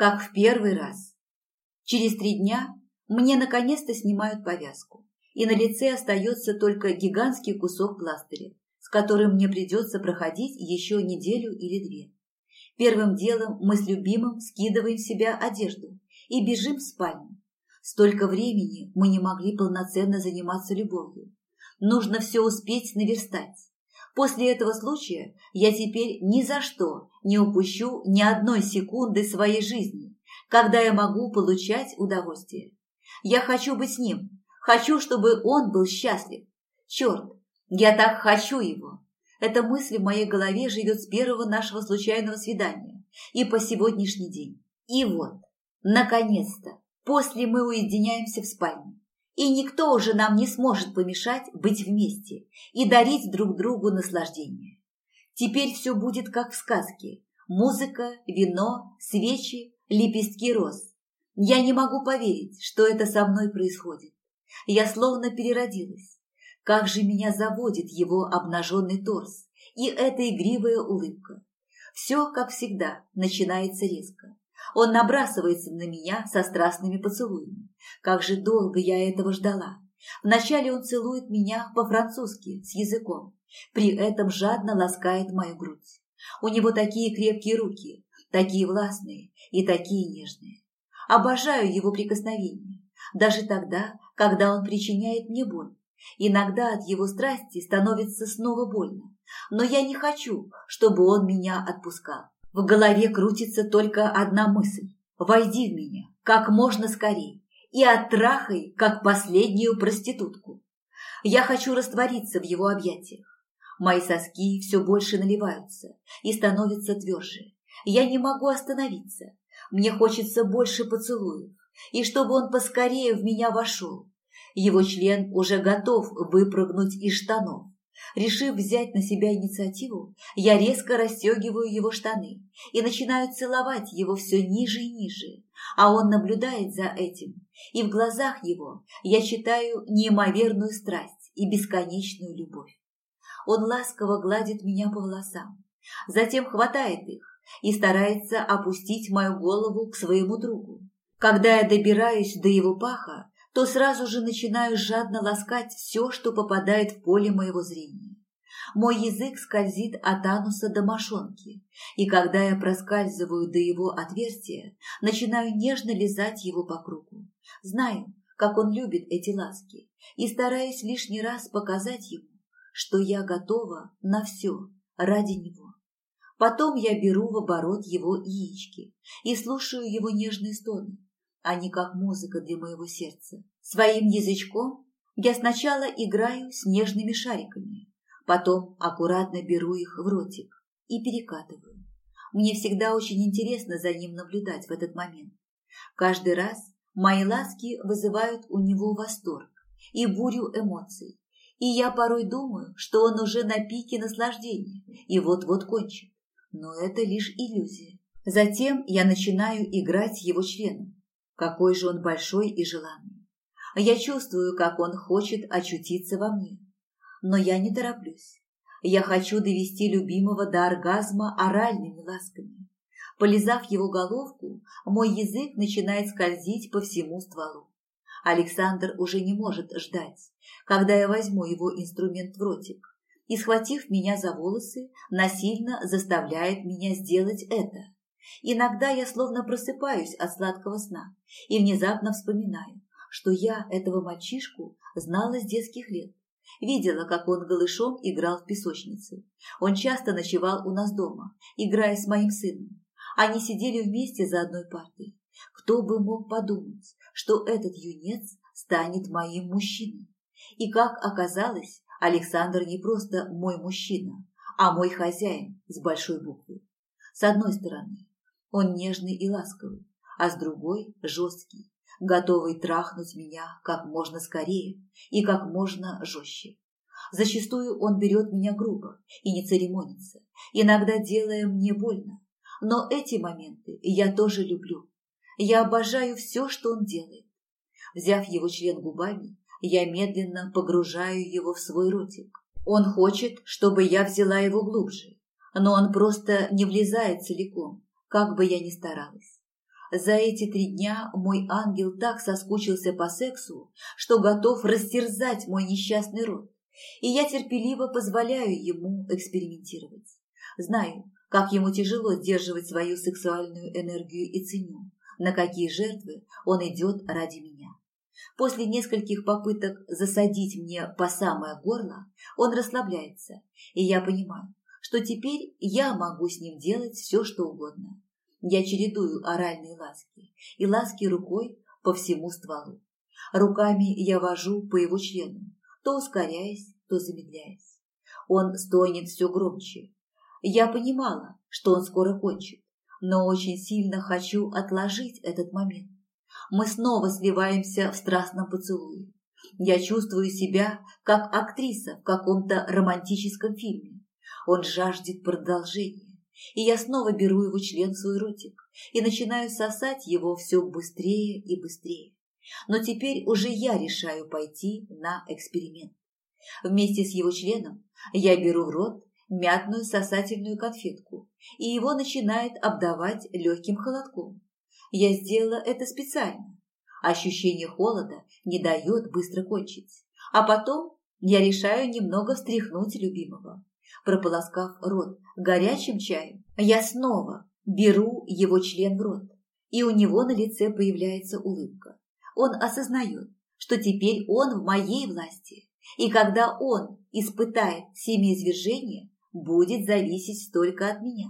как в первый раз. Через три дня мне наконец-то снимают повязку, и на лице остается только гигантский кусок пластыря, с которым мне придется проходить еще неделю или две. Первым делом мы с любимым скидываем в себя одежду и бежим в спальню. Столько времени мы не могли полноценно заниматься любовью. Нужно все успеть наверстать. После этого случая я теперь ни за что не упущу ни одной секунды своей жизни, когда я могу получать удовольствие. Я хочу быть с ним, хочу, чтобы он был счастлив. Черт, я так хочу его. Эта мысль в моей голове живет с первого нашего случайного свидания и по сегодняшний день. И вот, наконец-то, после мы уединяемся в спальне, и никто уже нам не сможет помешать быть вместе и дарить друг другу наслаждение. Теперь все будет как в сказке. Музыка, вино, свечи, лепестки роз. Я не могу поверить, что это со мной происходит. Я словно переродилась. Как же меня заводит его обнаженный торс и эта игривая улыбка. Все, как всегда, начинается резко. Он набрасывается на меня со страстными поцелуями. Как же долго я этого ждала. Вначале он целует меня по-французски, с языком. При этом жадно ласкает мою грудь. У него такие крепкие руки, такие властные и такие нежные. Обожаю его прикосновения, даже тогда, когда он причиняет мне боль. Иногда от его страсти становится снова больно, но я не хочу, чтобы он меня отпускал. В голове крутится только одна мысль – войди в меня как можно скорее и оттрахай, как последнюю проститутку. Я хочу раствориться в его объятиях. Мои соски все больше наливаются и становятся тверже. Я не могу остановиться. Мне хочется больше поцелуев, и чтобы он поскорее в меня вошел. Его член уже готов выпрыгнуть из штанов. Решив взять на себя инициативу, я резко расстегиваю его штаны и начинаю целовать его все ниже и ниже, а он наблюдает за этим, и в глазах его я читаю неимоверную страсть и бесконечную любовь. Он ласково гладит меня по волосам, затем хватает их и старается опустить мою голову к своему другу. Когда я добираюсь до его паха, то сразу же начинаю жадно ласкать все, что попадает в поле моего зрения. Мой язык скользит от ануса до мошонки, и когда я проскальзываю до его отверстия, начинаю нежно лизать его по кругу. Знаю, как он любит эти ласки, и стараюсь лишний раз показать ему, что я готова на все ради него. Потом я беру в оборот его яички и слушаю его нежные стоны, они как музыка для моего сердца. Своим язычком я сначала играю с нежными шариками, потом аккуратно беру их в ротик и перекатываю. Мне всегда очень интересно за ним наблюдать в этот момент. Каждый раз мои ласки вызывают у него восторг и бурю эмоций, и я порой думаю, что он уже на пике наслаждения и вот-вот кончит. Но это лишь иллюзия. Затем я начинаю играть его членом, какой же он большой и желанный. Я чувствую, как он хочет очутиться во мне. Но я не тороплюсь. Я хочу довести любимого до оргазма оральными ласками. Полизав его головку, мой язык начинает скользить по всему стволу. Александр уже не может ждать, когда я возьму его инструмент в ротик, и, схватив меня за волосы, насильно заставляет меня сделать это. Иногда я словно просыпаюсь от сладкого сна и внезапно вспоминаю, что я этого мальчишку знала с детских лет. Видела, как он голышом играл в песочнице. Он часто ночевал у нас дома, играя с моим сыном. Они сидели вместе за одной партой. Кто бы мог подумать, что этот юнец станет моим мужчиной? И как оказалось, Александр не просто мой мужчина, а мой хозяин с большой буквы. С одной стороны, он нежный и ласковый, а с другой – жесткий, готовый трахнуть меня как можно скорее и как можно жестче. Зачастую он берет меня грубо и не церемонится, иногда делая мне больно. Но эти моменты я тоже люблю. Я обожаю все, что он делает. Взяв его член губами, я медленно погружаю его в свой ротик. Он хочет, чтобы я взяла его глубже, но он просто не влезает целиком, как бы я ни старалась. За эти три дня мой ангел так соскучился по сексу, что готов растерзать мой несчастный род, и я терпеливо позволяю ему экспериментировать. Знаю, как ему тяжело сдерживать свою сексуальную энергию и ценю, на какие жертвы он идет ради меня. После нескольких попыток засадить мне по самое горло, он расслабляется, и я понимаю, что теперь я могу с ним делать все, что угодно. Я чередую оральные ласки и ласки рукой по всему стволу. Руками я вожу по его члену, то ускоряясь, то замедляясь. Он стонет все громче. Я понимала, что он скоро кончит, но очень сильно хочу отложить этот момент. Мы снова сливаемся в страстном поцелуе. Я чувствую себя как актриса в каком-то романтическом фильме. Он жаждет продолжения и я снова беру его член в свой ротик и начинаю сосать его все быстрее и быстрее. Но теперь уже я решаю пойти на эксперимент. Вместе с его членом я беру в рот мятную сосательную конфетку, и его начинает обдавать легким холодком. Я сделала это специально. Ощущение холода не дает быстро кончить. А потом я решаю немного встряхнуть любимого прополоскав рот горячим чаем, я снова беру его член в рот, и у него на лице появляется улыбка. Он осознает, что теперь он в моей власти, и когда он испытает семяизвержение, будет зависеть только от меня.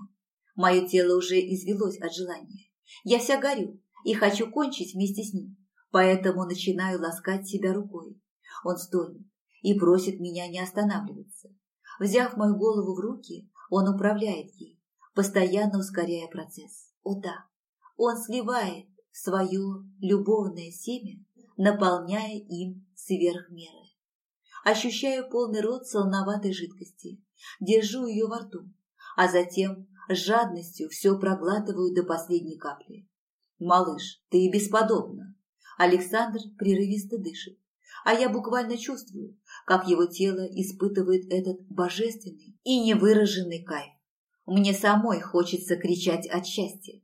Мое тело уже извелось от желания. Я вся горю и хочу кончить вместе с ним, поэтому начинаю ласкать себя рукой. Он стонет и просит меня не останавливаться. Взяв мою голову в руки, он управляет ей, постоянно ускоряя процесс. О да, он сливает свое любовное семя, наполняя им сверх меры. Ощущаю полный рот солоноватой жидкости, держу ее во рту, а затем с жадностью все проглатываю до последней капли. «Малыш, ты бесподобна!» Александр прерывисто дышит, а я буквально чувствую, как его тело испытывает этот божественный и невыраженный кайф. Мне самой хочется кричать от счастья.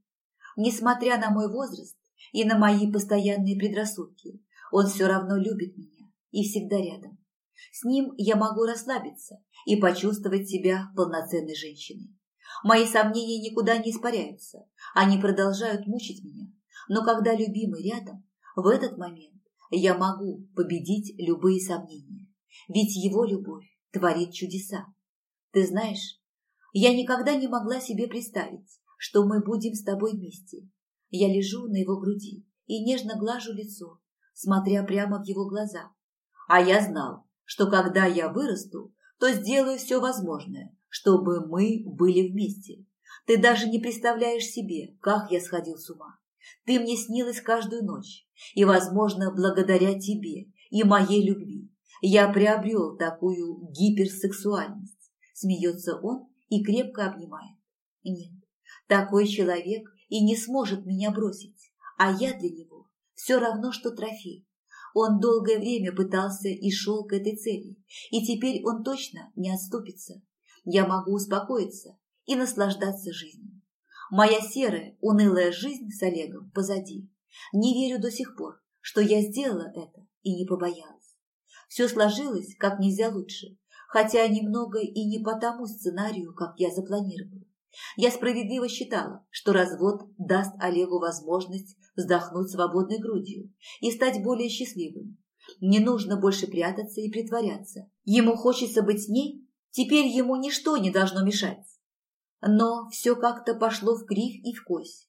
Несмотря на мой возраст и на мои постоянные предрассудки, он все равно любит меня и всегда рядом. С ним я могу расслабиться и почувствовать себя полноценной женщиной. Мои сомнения никуда не испаряются, они продолжают мучить меня. Но когда любимый рядом, в этот момент я могу победить любые сомнения, ведь его любовь творит чудеса. Ты знаешь, я никогда не могла себе представить, что мы будем с тобой вместе. Я лежу на его груди и нежно глажу лицо, смотря прямо в его глаза. А я знал, что когда я вырасту, то сделаю все возможное, чтобы мы были вместе. Ты даже не представляешь себе, как я сходил с ума. Ты мне снилась каждую ночь, и, возможно, благодаря тебе и моей любви я приобрел такую гиперсексуальность. Смеется он и крепко обнимает. Нет, такой человек и не сможет меня бросить, а я для него все равно, что трофей. Он долгое время пытался и шел к этой цели, и теперь он точно не отступится. Я могу успокоиться и наслаждаться жизнью. Моя серая, унылая жизнь с Олегом позади. Не верю до сих пор, что я сделала это и не побоялась. Все сложилось как нельзя лучше, хотя немного и не по тому сценарию, как я запланировала. Я справедливо считала, что развод даст Олегу возможность вздохнуть свободной грудью и стать более счастливым. Не нужно больше прятаться и притворяться. Ему хочется быть с ней, теперь ему ничто не должно мешать. Но все как-то пошло в кривь и в кось.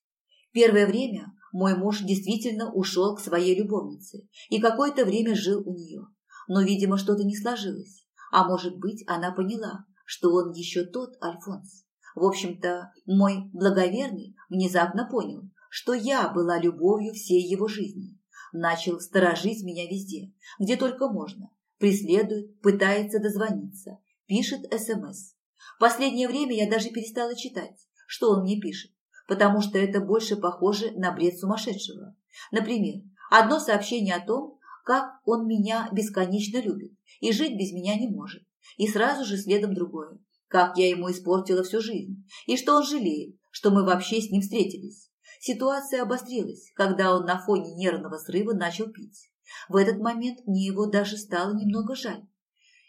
Первое время мой муж действительно ушел к своей любовнице и какое-то время жил у нее. Но, видимо, что-то не сложилось. А может быть, она поняла, что он еще тот Альфонс. В общем-то, мой благоверный внезапно понял, что я была любовью всей его жизни. Начал сторожить меня везде, где только можно. Преследует, пытается дозвониться, пишет СМС. Последнее время я даже перестала читать, что он мне пишет, потому что это больше похоже на бред сумасшедшего. Например, одно сообщение о том, как он меня бесконечно любит и жить без меня не может, и сразу же следом другое, как я ему испортила всю жизнь, и что он жалеет, что мы вообще с ним встретились. Ситуация обострилась, когда он на фоне нервного срыва начал пить. В этот момент мне его даже стало немного жаль.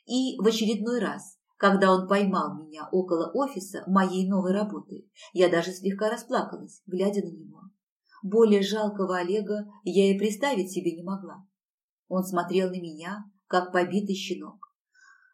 И в очередной раз, когда он поймал меня около офиса моей новой работы, я даже слегка расплакалась, глядя на него. Более жалкого Олега я и представить себе не могла. Он смотрел на меня, как побитый щенок.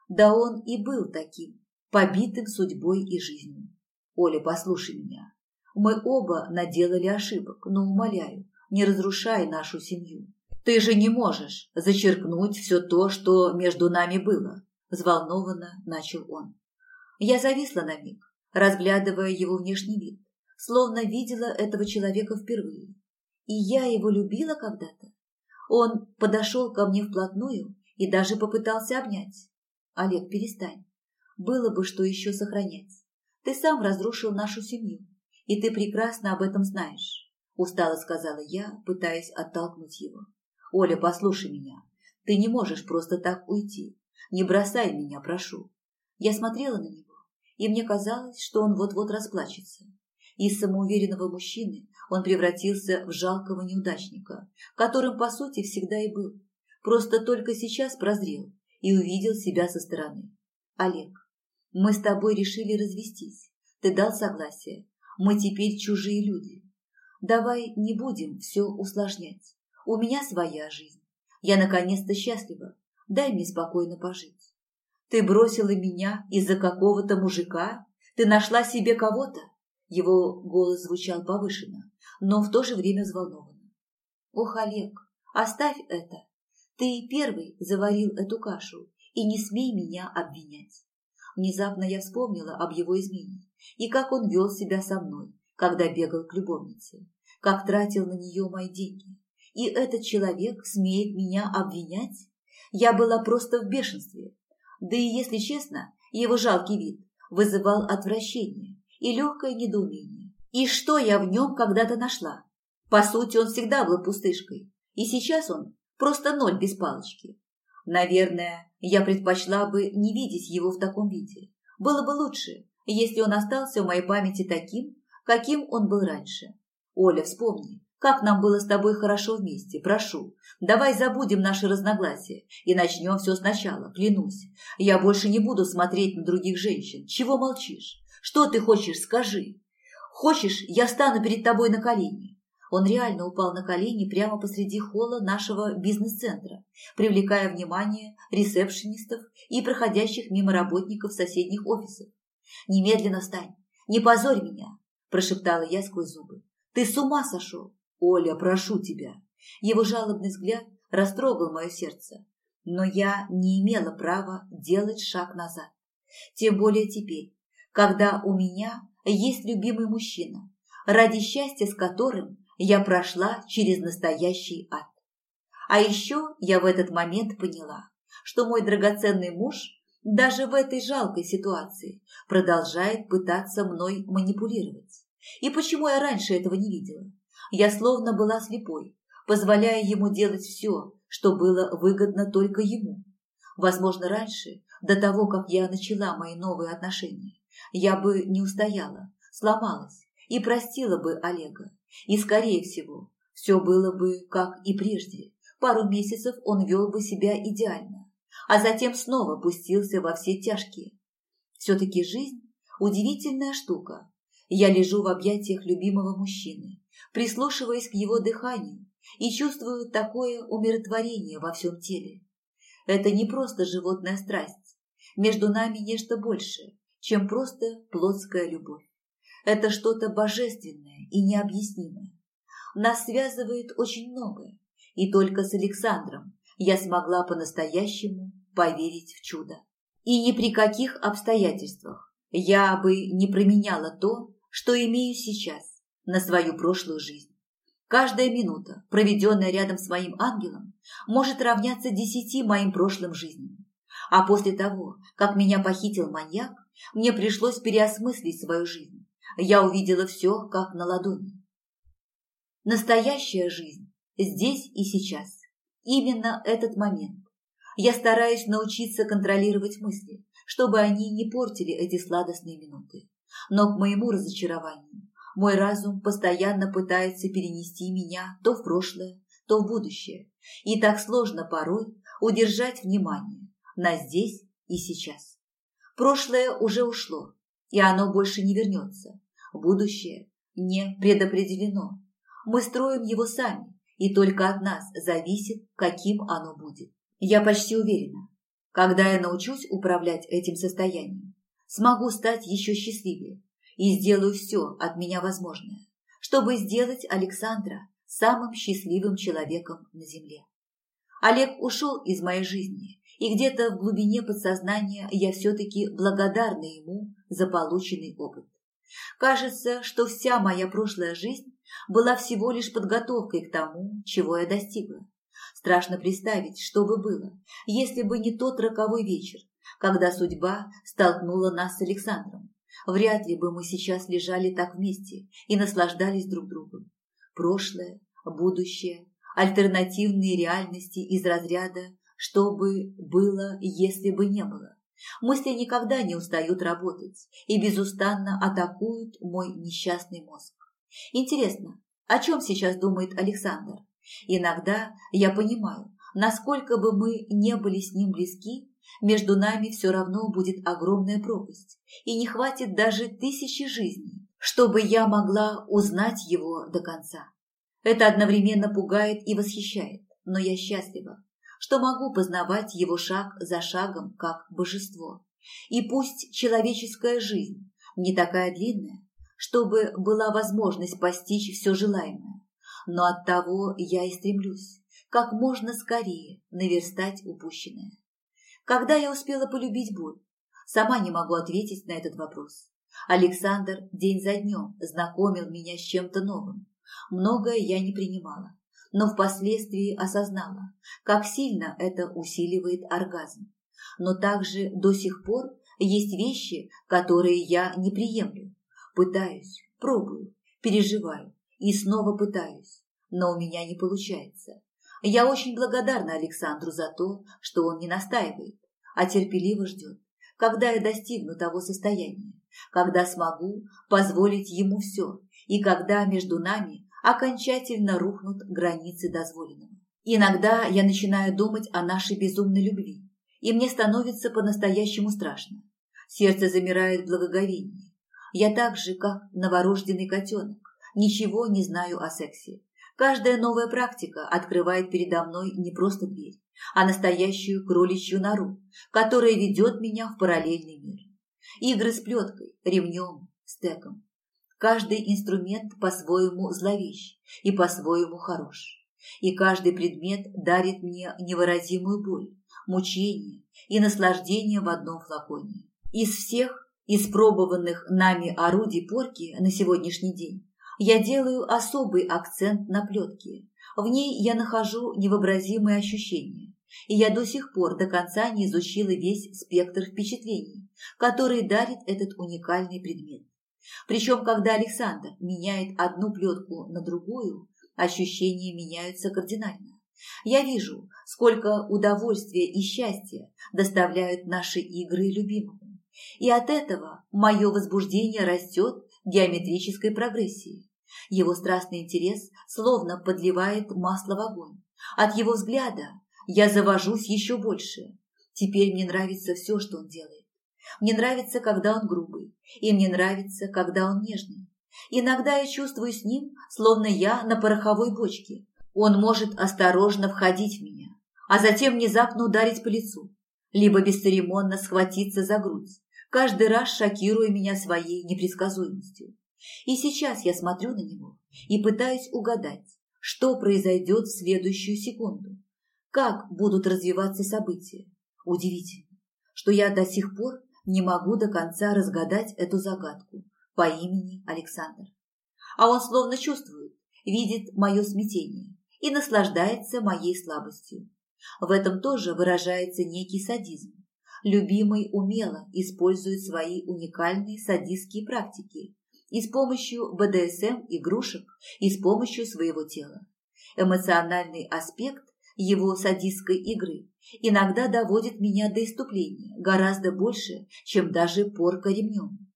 Да он и был таким, побитым судьбой и жизнью. Оля, послушай меня. Мы оба наделали ошибок, но умоляю, не разрушай нашу семью. Ты же не можешь зачеркнуть все то, что между нами было, взволнованно начал он. Я зависла на миг, разглядывая его внешний вид, словно видела этого человека впервые. И я его любила когда-то. Он подошел ко мне вплотную и даже попытался обнять. Олег, перестань. Было бы что еще сохранять. Ты сам разрушил нашу семью, и ты прекрасно об этом знаешь, устало сказала я, пытаясь оттолкнуть его. Оля, послушай меня. Ты не можешь просто так уйти. Не бросай меня, прошу. Я смотрела на него, и мне казалось, что он вот-вот расплачется. Из самоуверенного мужчины он превратился в жалкого неудачника, которым, по сути, всегда и был. Просто только сейчас прозрел и увидел себя со стороны. Олег, мы с тобой решили развестись. Ты дал согласие. Мы теперь чужие люди. Давай не будем все усложнять. У меня своя жизнь. Я наконец-то счастлива. Дай мне спокойно пожить. Ты бросила меня из-за какого-то мужика? Ты нашла себе кого-то? Его голос звучал повышенно, но в то же время взволнованно. Ох, Олег, оставь это. Ты первый заварил эту кашу, и не смей меня обвинять. Внезапно я вспомнила об его измене и как он вел себя со мной, когда бегал к любовнице, как тратил на нее мои деньги. И этот человек смеет меня обвинять? Я была просто в бешенстве. Да и, если честно, его жалкий вид вызывал отвращение и легкое недоумение. И что я в нем когда-то нашла? По сути, он всегда был пустышкой, и сейчас он просто ноль без палочки. Наверное, я предпочла бы не видеть его в таком виде. Было бы лучше, если он остался в моей памяти таким, каким он был раньше. Оля, вспомни, как нам было с тобой хорошо вместе. Прошу, давай забудем наши разногласия и начнем все сначала, клянусь. Я больше не буду смотреть на других женщин. Чего молчишь? Что ты хочешь, скажи. Хочешь, я стану перед тобой на колени. Он реально упал на колени прямо посреди холла нашего бизнес-центра, привлекая внимание ресепшенистов и проходящих мимо работников соседних офисов. «Немедленно встань! Не позорь меня!» – прошептала я сквозь зубы. «Ты с ума сошел! Оля, прошу тебя!» Его жалобный взгляд растрогал мое сердце, но я не имела права делать шаг назад. Тем более теперь, когда у меня есть любимый мужчина, ради счастья с которым я прошла через настоящий ад. А еще я в этот момент поняла, что мой драгоценный муж даже в этой жалкой ситуации продолжает пытаться мной манипулировать. И почему я раньше этого не видела? Я словно была слепой, позволяя ему делать все, что было выгодно только ему. Возможно, раньше, до того, как я начала мои новые отношения, я бы не устояла, сломалась и простила бы Олега. И, скорее всего, все было бы как и прежде. Пару месяцев он вел бы себя идеально, а затем снова пустился во все тяжкие. Все-таки жизнь – удивительная штука. Я лежу в объятиях любимого мужчины, прислушиваясь к его дыханию и чувствую такое умиротворение во всем теле. Это не просто животная страсть. Между нами нечто большее, чем просто плотская любовь. Это что-то божественное и необъяснимое. Нас связывает очень многое, и только с Александром я смогла по-настоящему поверить в чудо. И ни при каких обстоятельствах я бы не променяла то, что имею сейчас, на свою прошлую жизнь. Каждая минута, проведенная рядом с моим ангелом, может равняться десяти моим прошлым жизням. А после того, как меня похитил маньяк, мне пришлось переосмыслить свою жизнь я увидела все, как на ладони. Настоящая жизнь здесь и сейчас. Именно этот момент. Я стараюсь научиться контролировать мысли, чтобы они не портили эти сладостные минуты. Но к моему разочарованию Мой разум постоянно пытается перенести меня то в прошлое, то в будущее, и так сложно порой удержать внимание на здесь и сейчас. Прошлое уже ушло, и оно больше не вернется. Будущее не предопределено. Мы строим его сами, и только от нас зависит, каким оно будет. Я почти уверена, когда я научусь управлять этим состоянием, смогу стать еще счастливее и сделаю все от меня возможное, чтобы сделать Александра самым счастливым человеком на земле. Олег ушел из моей жизни, и где-то в глубине подсознания я все-таки благодарна ему за полученный опыт. Кажется, что вся моя прошлая жизнь была всего лишь подготовкой к тому, чего я достигла. Страшно представить, что бы было, если бы не тот роковой вечер, когда судьба столкнула нас с Александром. Вряд ли бы мы сейчас лежали так вместе и наслаждались друг другом. Прошлое, будущее, альтернативные реальности из разряда «что бы было, если бы не было». Мысли никогда не устают работать и безустанно атакуют мой несчастный мозг. Интересно, о чем сейчас думает Александр? Иногда я понимаю, насколько бы мы не были с ним близки, между нами все равно будет огромная пропасть, и не хватит даже тысячи жизней, чтобы я могла узнать его до конца. Это одновременно пугает и восхищает, но я счастлива, что могу познавать его шаг за шагом как божество. И пусть человеческая жизнь не такая длинная, чтобы была возможность постичь все желаемое, но от того я и стремлюсь как можно скорее наверстать упущенное. Когда я успела полюбить боль? Сама не могу ответить на этот вопрос. Александр день за днем знакомил меня с чем-то новым. Многое я не принимала, но впоследствии осознала, как сильно это усиливает оргазм. Но также до сих пор есть вещи, которые я не приемлю. Пытаюсь, пробую, переживаю и снова пытаюсь, но у меня не получается. Я очень благодарна Александру за то, что он не настаивает, а терпеливо ждет, когда я достигну того состояния, когда смогу позволить ему все, и когда между нами окончательно рухнут границы дозволенного. Иногда я начинаю думать о нашей безумной любви, и мне становится по-настоящему страшно. Сердце замирает в благоговении. Я так же, как новорожденный котенок, ничего не знаю о сексе, Каждая новая практика открывает передо мной не просто дверь, а настоящую кроличью нору, которая ведет меня в параллельный мир. Игры с плеткой, ремнем, стеком. Каждый инструмент по-своему зловещ и по-своему хорош. И каждый предмет дарит мне невыразимую боль, мучение и наслаждение в одном флаконе. Из всех испробованных нами орудий порки на сегодняшний день я делаю особый акцент на плетке. В ней я нахожу невообразимые ощущения, и я до сих пор до конца не изучила весь спектр впечатлений, которые дарит этот уникальный предмет. Причем, когда Александр меняет одну плетку на другую, ощущения меняются кардинально. Я вижу, сколько удовольствия и счастья доставляют наши игры любимому. И от этого мое возбуждение растет геометрической прогрессии. Его страстный интерес словно подливает масло в огонь. От его взгляда я завожусь еще больше. Теперь мне нравится все, что он делает. Мне нравится, когда он грубый, и мне нравится, когда он нежный. Иногда я чувствую с ним, словно я на пороховой бочке. Он может осторожно входить в меня, а затем внезапно ударить по лицу, либо бесцеремонно схватиться за грудь, каждый раз шокируя меня своей непредсказуемостью. И сейчас я смотрю на него и пытаюсь угадать, что произойдет в следующую секунду, как будут развиваться события. Удивительно, что я до сих пор не могу до конца разгадать эту загадку по имени Александр. А он словно чувствует, видит мое смятение и наслаждается моей слабостью. В этом тоже выражается некий садизм. Любимый умело использует свои уникальные садистские практики и с помощью БДСМ игрушек, и с помощью своего тела. Эмоциональный аспект его садистской игры иногда доводит меня до иступления гораздо больше, чем даже порка ремнем.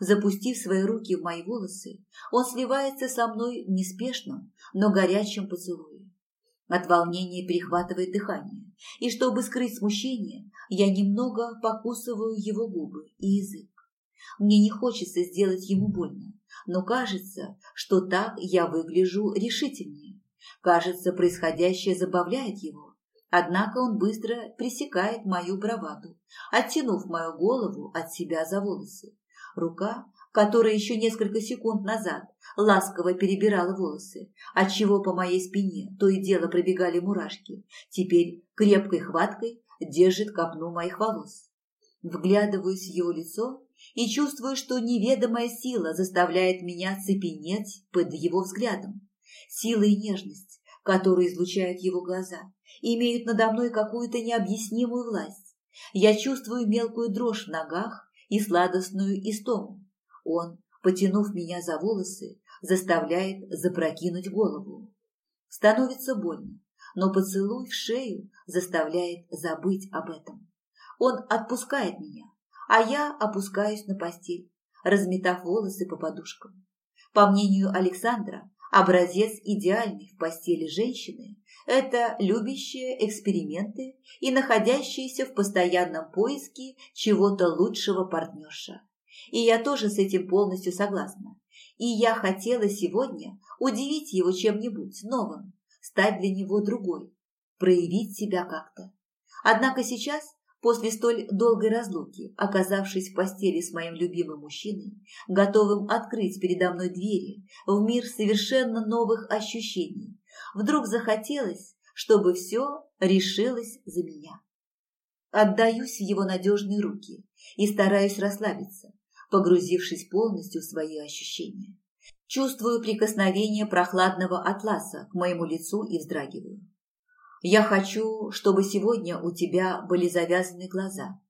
Запустив свои руки в мои волосы, он сливается со мной в неспешном, но горячем поцелуе. От волнения перехватывает дыхание, и чтобы скрыть смущение, я немного покусываю его губы и язык. Мне не хочется сделать ему больно, но кажется, что так я выгляжу решительнее. Кажется, происходящее забавляет его. Однако он быстро пресекает мою браваду, оттянув мою голову от себя за волосы. Рука, которая еще несколько секунд назад ласково перебирала волосы, отчего по моей спине то и дело пробегали мурашки, теперь крепкой хваткой держит копну моих волос. Вглядываюсь в его лицо и чувствую, что неведомая сила заставляет меня цепенеть под его взглядом. Сила и нежность, которую излучают его глаза, имеют надо мной какую-то необъяснимую власть. Я чувствую мелкую дрожь в ногах и сладостную истому. Он, потянув меня за волосы, заставляет запрокинуть голову. Становится больно, но поцелуй в шею заставляет забыть об этом. Он отпускает меня, а я опускаюсь на постель, разметав волосы по подушкам. По мнению Александра, образец идеальной в постели женщины – это любящие эксперименты и находящиеся в постоянном поиске чего-то лучшего партнерша. И я тоже с этим полностью согласна. И я хотела сегодня удивить его чем-нибудь новым, стать для него другой, проявить себя как-то. Однако сейчас После столь долгой разлуки, оказавшись в постели с моим любимым мужчиной, готовым открыть передо мной двери в мир совершенно новых ощущений, вдруг захотелось, чтобы все решилось за меня. Отдаюсь в его надежные руки и стараюсь расслабиться, погрузившись полностью в свои ощущения. Чувствую прикосновение прохладного атласа к моему лицу и вздрагиваю. Я хочу, чтобы сегодня у тебя были завязаны глаза.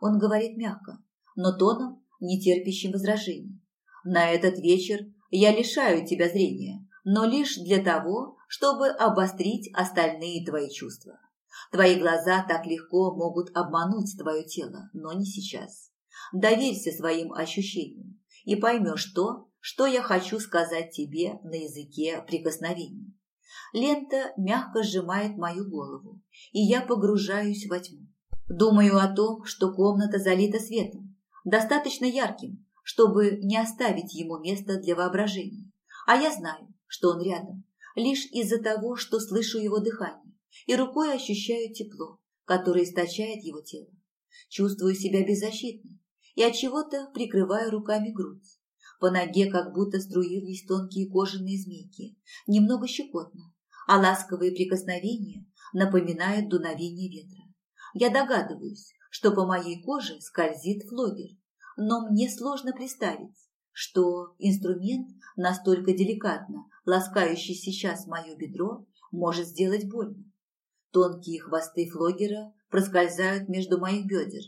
Он говорит мягко, но тоном, не терпящим возражений. На этот вечер я лишаю тебя зрения, но лишь для того, чтобы обострить остальные твои чувства. Твои глаза так легко могут обмануть твое тело, но не сейчас. Доверься своим ощущениям и поймешь то, что я хочу сказать тебе на языке прикосновений. Лента мягко сжимает мою голову, и я погружаюсь во тьму. Думаю о том, что комната залита светом, достаточно ярким, чтобы не оставить ему места для воображения. А я знаю, что он рядом, лишь из-за того, что слышу его дыхание и рукой ощущаю тепло, которое источает его тело. Чувствую себя беззащитной и от чего-то прикрываю руками грудь. По ноге как будто струились тонкие кожаные змейки, немного щекотно, а ласковые прикосновения напоминают дуновение ветра. Я догадываюсь, что по моей коже скользит флогер, но мне сложно представить, что инструмент, настолько деликатно ласкающий сейчас мое бедро, может сделать больно. Тонкие хвосты флогера проскользают между моих бедер,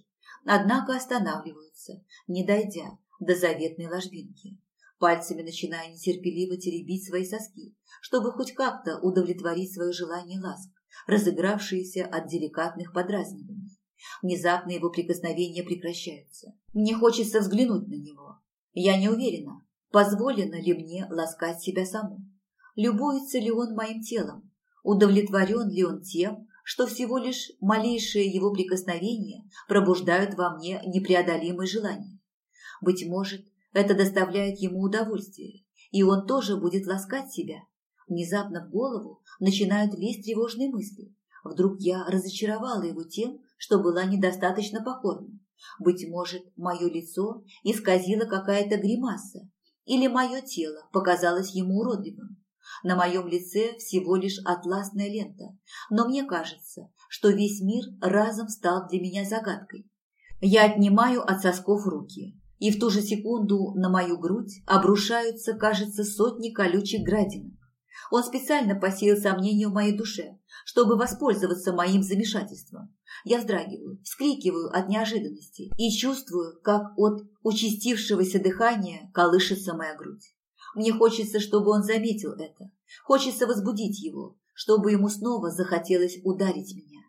однако останавливаются, не дойдя до заветной ложбинки пальцами начиная нетерпеливо теребить свои соски, чтобы хоть как-то удовлетворить свое желание ласк, разыгравшиеся от деликатных подразниваний. Внезапно его прикосновения прекращаются. Мне хочется взглянуть на него. Я не уверена, позволено ли мне ласкать себя саму. Любуется ли он моим телом? Удовлетворен ли он тем, что всего лишь малейшие его прикосновения пробуждают во мне непреодолимое желание? Быть может, это доставляет ему удовольствие, и он тоже будет ласкать себя. Внезапно в голову начинают лезть тревожные мысли. Вдруг я разочаровала его тем, что была недостаточно покорна. Быть может, мое лицо исказило какая-то гримаса, или мое тело показалось ему уродливым. На моем лице всего лишь атласная лента, но мне кажется, что весь мир разом стал для меня загадкой. Я отнимаю от сосков руки, и в ту же секунду на мою грудь обрушаются, кажется, сотни колючих градинок. Он специально посеял сомнения в моей душе, чтобы воспользоваться моим замешательством. Я вздрагиваю, вскрикиваю от неожиданности и чувствую, как от участившегося дыхания колышется моя грудь. Мне хочется, чтобы он заметил это. Хочется возбудить его, чтобы ему снова захотелось ударить меня.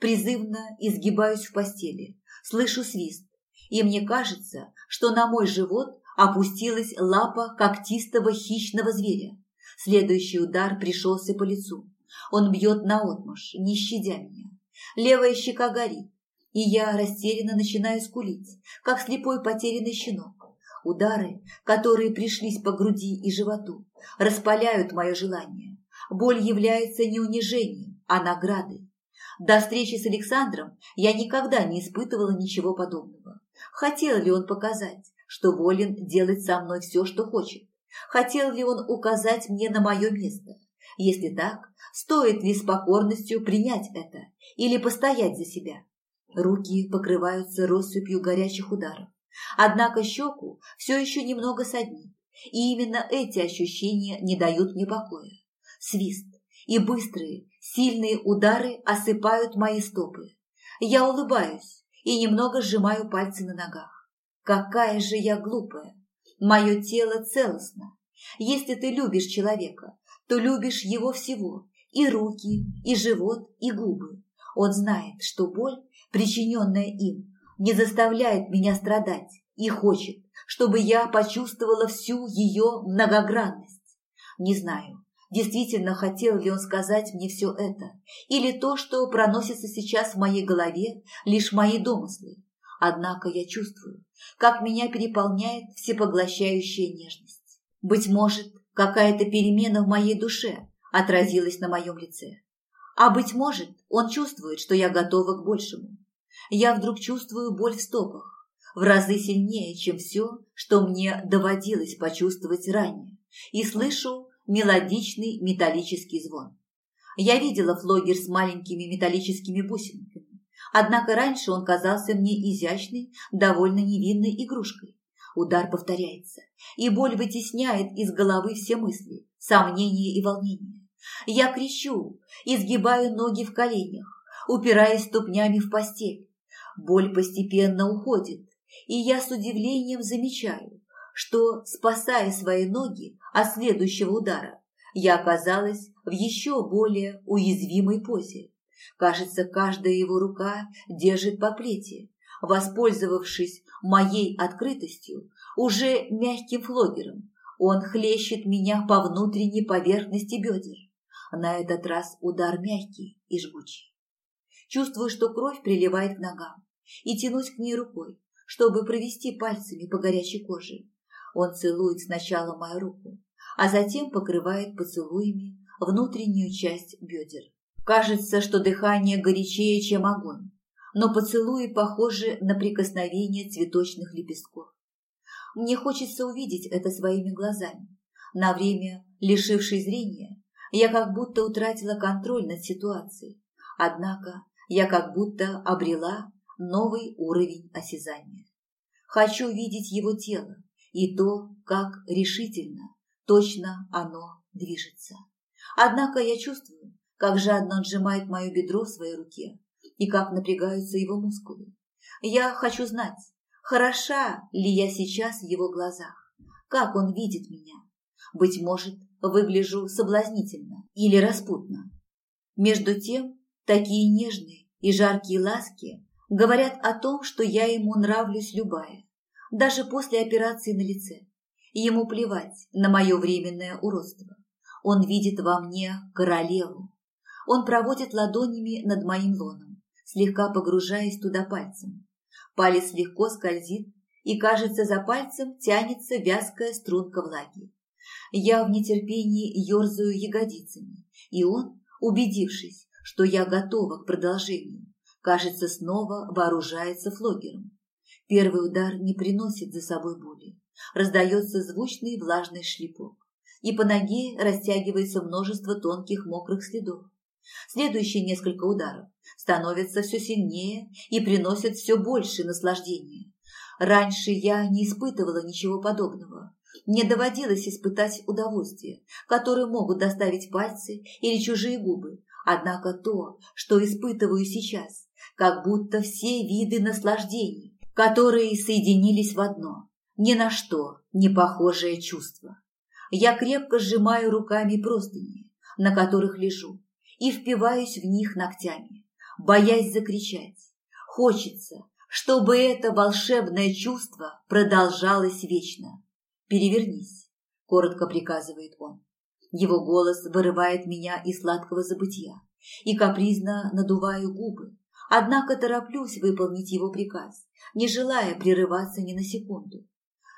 Призывно изгибаюсь в постели, слышу свист, и мне кажется, что на мой живот опустилась лапа когтистого хищного зверя. Следующий удар пришелся по лицу. Он бьет наотмашь, не щадя меня. Левая щека горит, и я растерянно начинаю скулить, как слепой потерянный щенок. Удары, которые пришлись по груди и животу, распаляют мое желание. Боль является не унижением, а наградой. До встречи с Александром я никогда не испытывала ничего подобного. Хотел ли он показать, что волен делать со мной все, что хочет? Хотел ли он указать мне на мое место? Если так, стоит ли с покорностью принять это или постоять за себя? Руки покрываются россыпью горячих ударов. Однако щеку все еще немного саднит, и именно эти ощущения не дают мне покоя. Свист и быстрые, сильные удары осыпают мои стопы. Я улыбаюсь и немного сжимаю пальцы на ногах. Какая же я глупая! Мое тело целостно. Если ты любишь человека, то любишь его всего, и руки, и живот, и губы. Он знает, что боль, причиненная им, не заставляет меня страдать и хочет, чтобы я почувствовала всю ее многогранность. Не знаю, действительно хотел ли он сказать мне все это, или то, что проносится сейчас в моей голове, лишь мои домыслы. Однако я чувствую, как меня переполняет всепоглощающая нежность. Быть может, какая-то перемена в моей душе отразилась на моем лице. А быть может, он чувствует, что я готова к большему я вдруг чувствую боль в стопах, в разы сильнее, чем все, что мне доводилось почувствовать ранее, и слышу мелодичный металлический звон. Я видела флогер с маленькими металлическими бусинками, однако раньше он казался мне изящной, довольно невинной игрушкой. Удар повторяется, и боль вытесняет из головы все мысли, сомнения и волнения. Я кричу, изгибаю ноги в коленях, упираясь ступнями в постель. Боль постепенно уходит, и я с удивлением замечаю, что, спасая свои ноги от следующего удара, я оказалась в еще более уязвимой позе. Кажется, каждая его рука держит по плети. Воспользовавшись моей открытостью, уже мягким флогером, он хлещет меня по внутренней поверхности бедер. На этот раз удар мягкий и жгучий. Чувствую, что кровь приливает к ногам, и тянусь к ней рукой, чтобы провести пальцами по горячей коже. Он целует сначала мою руку, а затем покрывает поцелуями внутреннюю часть бедер. Кажется, что дыхание горячее, чем огонь, но поцелуи похожи на прикосновение цветочных лепестков. Мне хочется увидеть это своими глазами. На время, лишившись зрения, я как будто утратила контроль над ситуацией. Однако я как будто обрела новый уровень осязания. Хочу видеть его тело и то, как решительно, точно оно движется. Однако я чувствую, как жадно он сжимает мое бедро в своей руке и как напрягаются его мускулы. Я хочу знать, хороша ли я сейчас в его глазах, как он видит меня. Быть может, выгляжу соблазнительно или распутно. Между тем, такие нежные и жаркие ласки говорят о том, что я ему нравлюсь любая, даже после операции на лице. Ему плевать на мое временное уродство. Он видит во мне королеву. Он проводит ладонями над моим лоном, слегка погружаясь туда пальцем. Палец легко скользит, и, кажется, за пальцем тянется вязкая струнка влаги. Я в нетерпении ерзаю ягодицами, и он, убедившись, что я готова к продолжению, кажется, снова вооружается флогером. Первый удар не приносит за собой боли. Раздается звучный влажный шлепок, и по ноге растягивается множество тонких мокрых следов. Следующие несколько ударов становятся все сильнее и приносят все больше наслаждения. Раньше я не испытывала ничего подобного. Мне доводилось испытать удовольствие, которое могут доставить пальцы или чужие губы. Однако то, что испытываю сейчас, как будто все виды наслаждений, которые соединились в одно, ни на что не похожее чувство. Я крепко сжимаю руками простыни, на которых лежу, и впиваюсь в них ногтями, боясь закричать. Хочется, чтобы это волшебное чувство продолжалось вечно. перевернись», – коротко приказывает он. Его голос вырывает меня из сладкого забытия, и капризно надуваю губы, однако тороплюсь выполнить его приказ, не желая прерываться ни на секунду.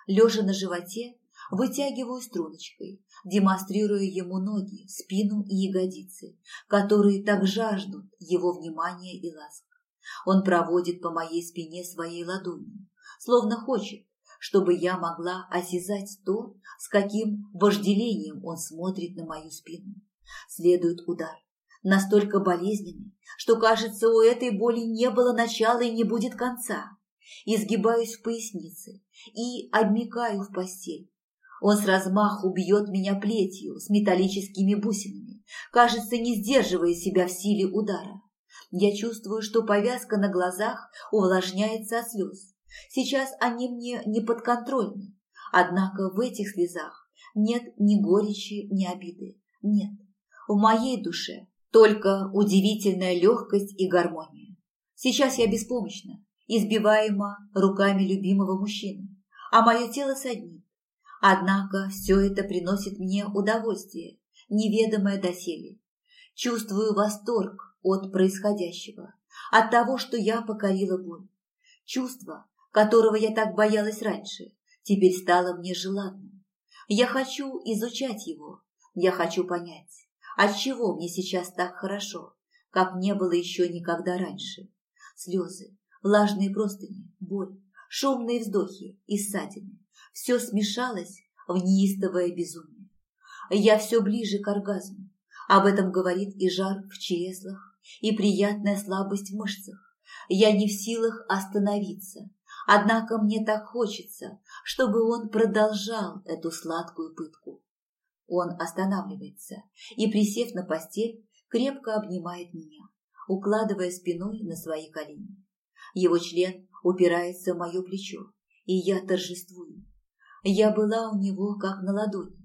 Лежа на животе, вытягиваю струночкой, демонстрируя ему ноги, спину и ягодицы, которые так жаждут его внимания и ласк. Он проводит по моей спине своей ладонью, словно хочет, чтобы я могла осязать то, с каким вожделением он смотрит на мою спину. Следует удар, настолько болезненный, что, кажется, у этой боли не было начала и не будет конца. Изгибаюсь в пояснице и обмикаю в постель. Он с размаху бьет меня плетью с металлическими бусинами, кажется, не сдерживая себя в силе удара. Я чувствую, что повязка на глазах увлажняется от слез. Сейчас они мне не подконтрольны. Однако в этих слезах нет ни горечи, ни обиды. Нет. В моей душе только удивительная легкость и гармония. Сейчас я беспомощна, избиваема руками любимого мужчины, а мое тело саднит. Однако все это приносит мне удовольствие, неведомое доселе. Чувствую восторг от происходящего, от того, что я покорила боль. Чувство, которого я так боялась раньше, теперь стало мне желанным. Я хочу изучать его, я хочу понять, Отчего мне сейчас так хорошо, как не было еще никогда раньше? Слезы, влажные простыни, боль, шумные вздохи и ссадины. Все смешалось в неистовое безумие. Я все ближе к оргазму. Об этом говорит и жар в чреслах, и приятная слабость в мышцах. Я не в силах остановиться, однако мне так хочется, чтобы он продолжал эту сладкую пытку. Он останавливается и, присев на постель, крепко обнимает меня, укладывая спиной на свои колени. Его член упирается в мое плечо, и я торжествую. Я была у него как на ладони.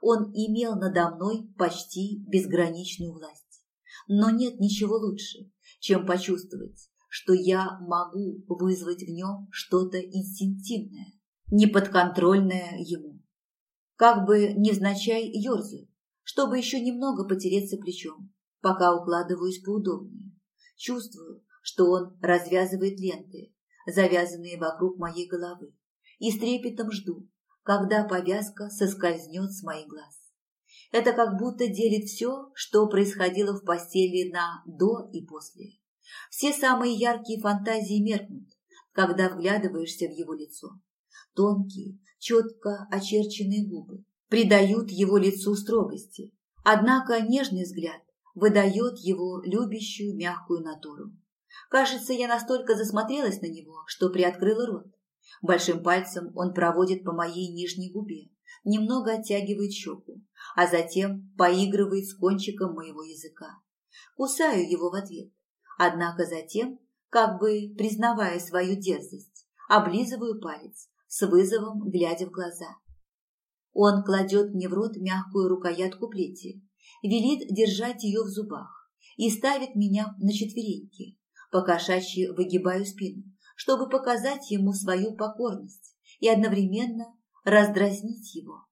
Он имел надо мной почти безграничную власть. Но нет ничего лучше, чем почувствовать, что я могу вызвать в нем что-то инстинктивное, неподконтрольное ему как бы невзначай ерзаю, чтобы еще немного потереться плечом, пока укладываюсь поудобнее. Чувствую, что он развязывает ленты, завязанные вокруг моей головы, и с трепетом жду, когда повязка соскользнет с моих глаз. Это как будто делит все, что происходило в постели на «до» и «после». Все самые яркие фантазии меркнут, когда вглядываешься в его лицо. Тонкие, четко очерченные губы придают его лицу строгости, однако нежный взгляд выдает его любящую мягкую натуру. Кажется, я настолько засмотрелась на него, что приоткрыла рот. Большим пальцем он проводит по моей нижней губе, немного оттягивает щеку, а затем поигрывает с кончиком моего языка. Кусаю его в ответ, однако затем, как бы признавая свою дерзость, облизываю палец, с вызовом глядя в глаза. Он кладет мне в рот мягкую рукоятку плети, велит держать ее в зубах и ставит меня на четвереньки, покошачьи выгибаю спину, чтобы показать ему свою покорность и одновременно раздразнить его.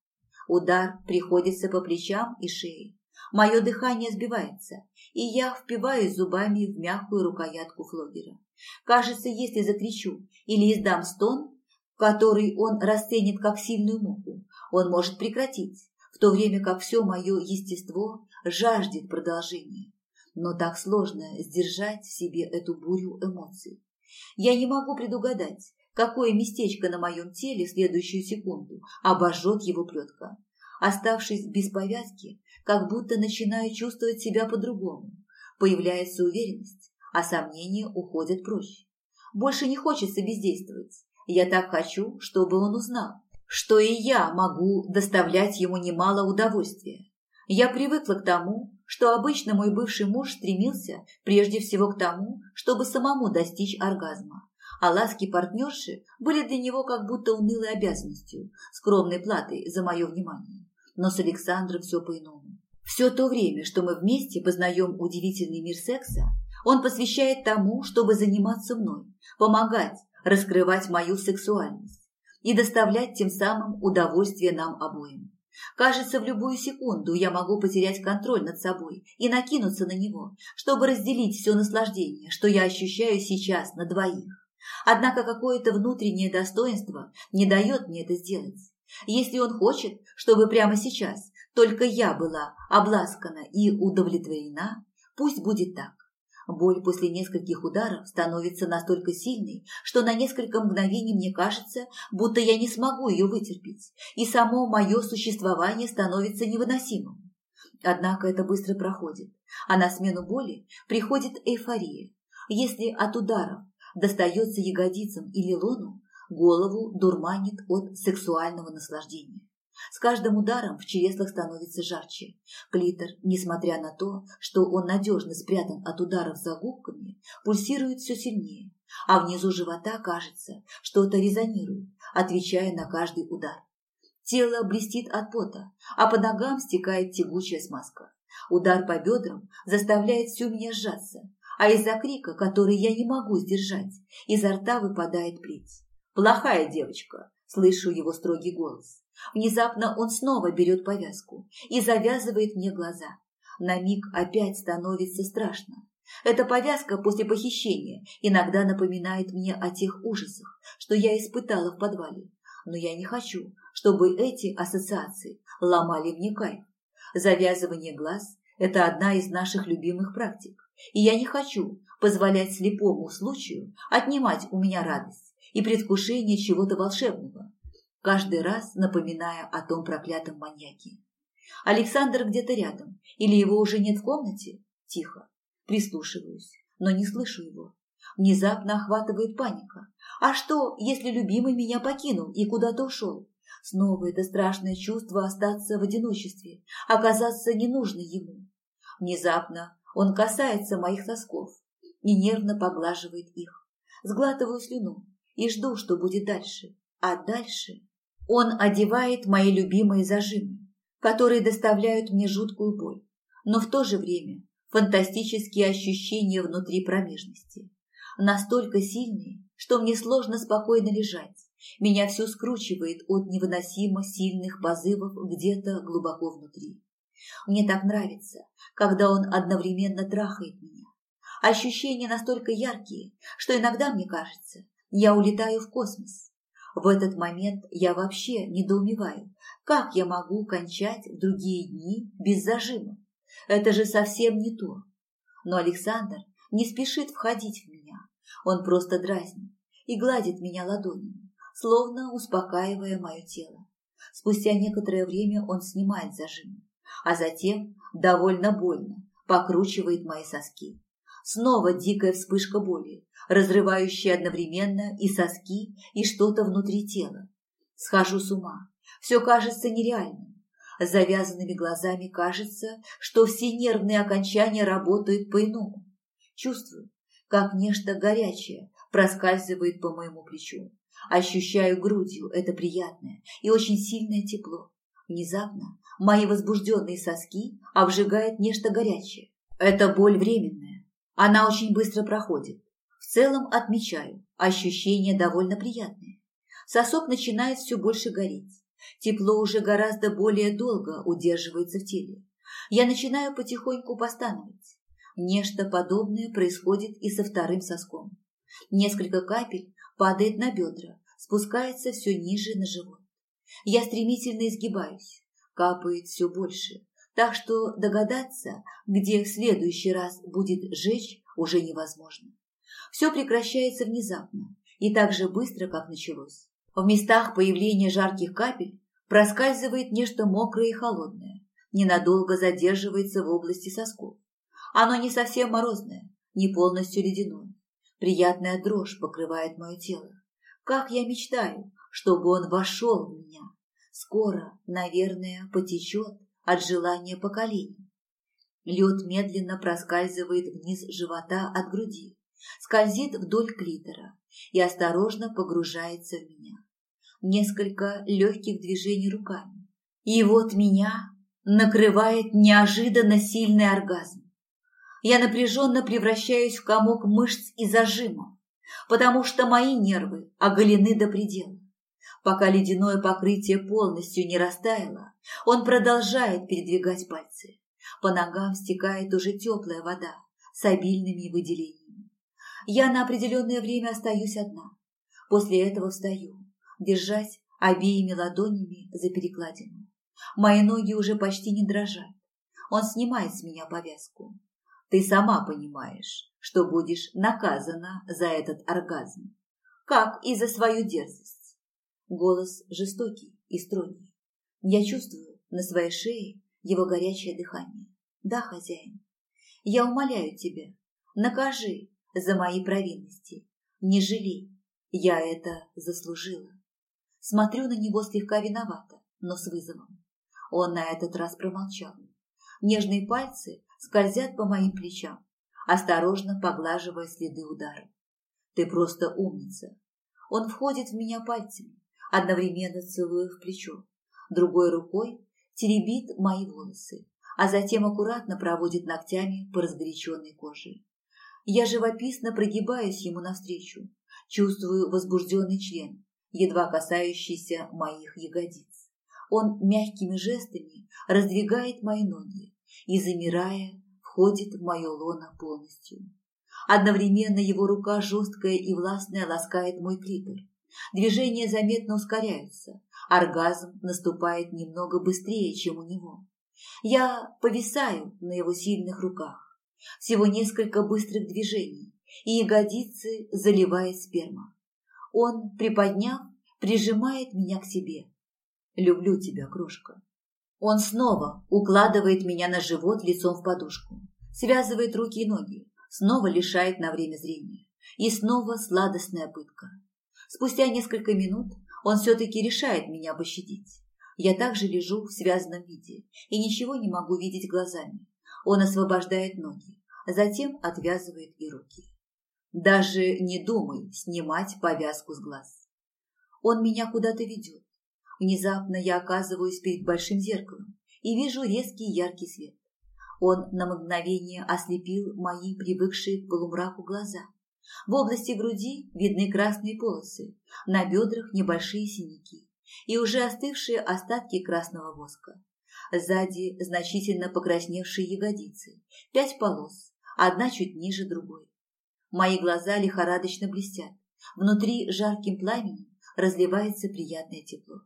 Удар приходится по плечам и шее. Мое дыхание сбивается, и я впиваюсь зубами в мягкую рукоятку флогера. Кажется, если закричу или издам стон, который он расценит как сильную муку, он может прекратить, в то время как все мое естество жаждет продолжения. Но так сложно сдержать в себе эту бурю эмоций. Я не могу предугадать, какое местечко на моем теле в следующую секунду обожжет его плетка. Оставшись без повязки, как будто начинаю чувствовать себя по-другому. Появляется уверенность, а сомнения уходят прочь. Больше не хочется бездействовать. Я так хочу, чтобы он узнал, что и я могу доставлять ему немало удовольствия. Я привыкла к тому, что обычно мой бывший муж стремился прежде всего к тому, чтобы самому достичь оргазма, а ласки партнерши были для него как будто унылой обязанностью, скромной платой за мое внимание. Но с Александром все по-иному. Все то время, что мы вместе познаем удивительный мир секса, он посвящает тому, чтобы заниматься мной, помогать, раскрывать мою сексуальность. и доставлять тем самым удовольствие нам обоим. Кажется, в любую секунду я могу потерять контроль над собой и накинуться на него, чтобы разделить все наслаждение, что я ощущаю сейчас на двоих. Однако какое-то внутреннее достоинство не дает мне это сделать. Если он хочет, чтобы прямо сейчас только я была обласкана и удовлетворена, пусть будет так. Боль после нескольких ударов становится настолько сильной, что на несколько мгновений мне кажется, будто я не смогу ее вытерпеть, и само мое существование становится невыносимым. Однако это быстро проходит, а на смену боли приходит эйфория. Если от ударов достается ягодицам или лону, голову дурманит от сексуального наслаждения. С каждым ударом в чреслах становится жарче. Клитор, несмотря на то, что он надежно спрятан от ударов за губками, пульсирует все сильнее, а внизу живота, кажется, что-то резонирует, отвечая на каждый удар. Тело блестит от пота, а по ногам стекает тягучая смазка. Удар по бедрам заставляет всю меня сжаться, а из-за крика, который я не могу сдержать, изо рта выпадает плеть. «Плохая девочка!» – слышу его строгий голос. Внезапно он снова берет повязку и завязывает мне глаза. На миг опять становится страшно. Эта повязка после похищения иногда напоминает мне о тех ужасах, что я испытала в подвале. Но я не хочу, чтобы эти ассоциации ломали мне кайф. Завязывание глаз – это одна из наших любимых практик. И я не хочу позволять слепому случаю отнимать у меня радость и предвкушение чего-то волшебного, каждый раз напоминая о том проклятом маньяке. Александр где-то рядом, или его уже нет в комнате? Тихо. Прислушиваюсь, но не слышу его. Внезапно охватывает паника. А что, если любимый меня покинул и куда-то ушел? Снова это страшное чувство остаться в одиночестве, оказаться ненужной ему. Внезапно он касается моих сосков и нервно поглаживает их. Сглатываю слюну и жду, что будет дальше. А дальше... Он одевает мои любимые зажимы, которые доставляют мне жуткую боль, но в то же время фантастические ощущения внутри промежности. Настолько сильные, что мне сложно спокойно лежать. Меня все скручивает от невыносимо сильных позывов где-то глубоко внутри. Мне так нравится, когда он одновременно трахает меня. Ощущения настолько яркие, что иногда мне кажется, я улетаю в космос. В этот момент я вообще недоумеваю, как я могу кончать в другие дни без зажима. Это же совсем не то. Но Александр не спешит входить в меня. Он просто дразнит и гладит меня ладонями, словно успокаивая мое тело. Спустя некоторое время он снимает зажим, а затем, довольно больно, покручивает мои соски. Снова дикая вспышка боли, разрывающая одновременно и соски, и что-то внутри тела. Схожу с ума. Все кажется нереальным. С завязанными глазами кажется, что все нервные окончания работают по-иному. Чувствую, как нечто горячее проскальзывает по моему плечу. Ощущаю грудью это приятное и очень сильное тепло. Внезапно мои возбужденные соски обжигает нечто горячее. Это боль временная, она очень быстро проходит. В целом отмечаю, ощущения довольно приятные. Сосок начинает все больше гореть. Тепло уже гораздо более долго удерживается в теле. Я начинаю потихоньку постановать. Нечто подобное происходит и со вторым соском. Несколько капель падает на бедра, спускается все ниже на живот. Я стремительно изгибаюсь, капает все больше, так что догадаться, где в следующий раз будет жечь, уже невозможно. Все прекращается внезапно и так же быстро, как началось. В местах появления жарких капель проскальзывает нечто мокрое и холодное, ненадолго задерживается в области сосков. Оно не совсем морозное, не полностью ледяное. Приятная дрожь покрывает мое тело. Как я мечтаю, чтобы он вошел в меня. Скоро, наверное, потечет от желания поколений. Лед медленно проскальзывает вниз живота от груди, скользит вдоль клитора и осторожно погружается в меня. Несколько легких движений руками. И вот меня накрывает неожиданно сильный оргазм. Я напряженно превращаюсь в комок мышц и зажимов, потому что мои нервы оголены до предела. Пока ледяное покрытие полностью не растаяло, он продолжает передвигать пальцы. По ногам стекает уже теплая вода с обильными выделениями. Я на определенное время остаюсь одна. После этого встаю, держась обеими ладонями за перекладину. Мои ноги уже почти не дрожат. Он снимает с меня повязку. Ты сама понимаешь, что будешь наказана за этот оргазм. Как и за свою дерзость. Голос жестокий и строгий. Я чувствую на своей шее его горячее дыхание. Да, хозяин, я умоляю тебя, накажи за мои провинности. Не жалей, я это заслужила. Смотрю на него слегка виновато, но с вызовом. Он на этот раз промолчал. Нежные пальцы скользят по моим плечам, осторожно поглаживая следы удара. Ты просто умница. Он входит в меня пальцами, одновременно целуя в плечо. Другой рукой теребит мои волосы, а затем аккуратно проводит ногтями по разгоряченной коже. Я живописно прогибаюсь ему навстречу, чувствую возбужденный член, едва касающийся моих ягодиц. Он мягкими жестами раздвигает мои ноги и, замирая, входит в мое лоно полностью. Одновременно его рука жесткая и властная ласкает мой клитор. Движения заметно ускоряются. Оргазм наступает немного быстрее, чем у него. Я повисаю на его сильных руках. Всего несколько быстрых движений, и ягодицы заливает сперма. Он, приподняв, прижимает меня к себе. «Люблю тебя, крошка». Он снова укладывает меня на живот лицом в подушку, связывает руки и ноги, снова лишает на время зрения. И снова сладостная пытка. Спустя несколько минут он все-таки решает меня пощадить. Я также лежу в связанном виде и ничего не могу видеть глазами. Он освобождает ноги, затем отвязывает и руки. Даже не думай снимать повязку с глаз. Он меня куда-то ведет. Внезапно я оказываюсь перед большим зеркалом и вижу резкий яркий свет. Он на мгновение ослепил мои привыкшие к полумраку глаза. В области груди видны красные полосы, на бедрах небольшие синяки и уже остывшие остатки красного воска. Сзади значительно покрасневшие ягодицы, пять полос, одна чуть ниже другой. Мои глаза лихорадочно блестят, внутри жарким пламенем разливается приятное тепло.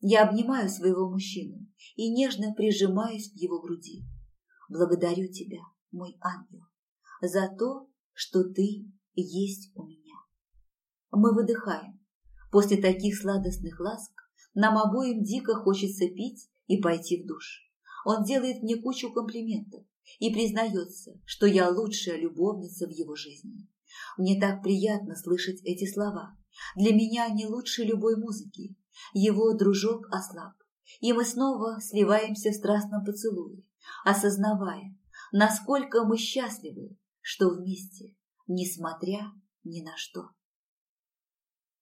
Я обнимаю своего мужчину и нежно прижимаюсь к его груди. Благодарю тебя, мой ангел, за то, что ты есть у меня. Мы выдыхаем. После таких сладостных ласк нам обоим дико хочется пить и пойти в душ. Он делает мне кучу комплиментов и признается, что я лучшая любовница в его жизни. Мне так приятно слышать эти слова. Для меня они лучше любой музыки. Его дружок ослаб, и мы снова сливаемся в страстном поцелуе, осознавая, насколько мы счастливы, что вместе, несмотря ни на что.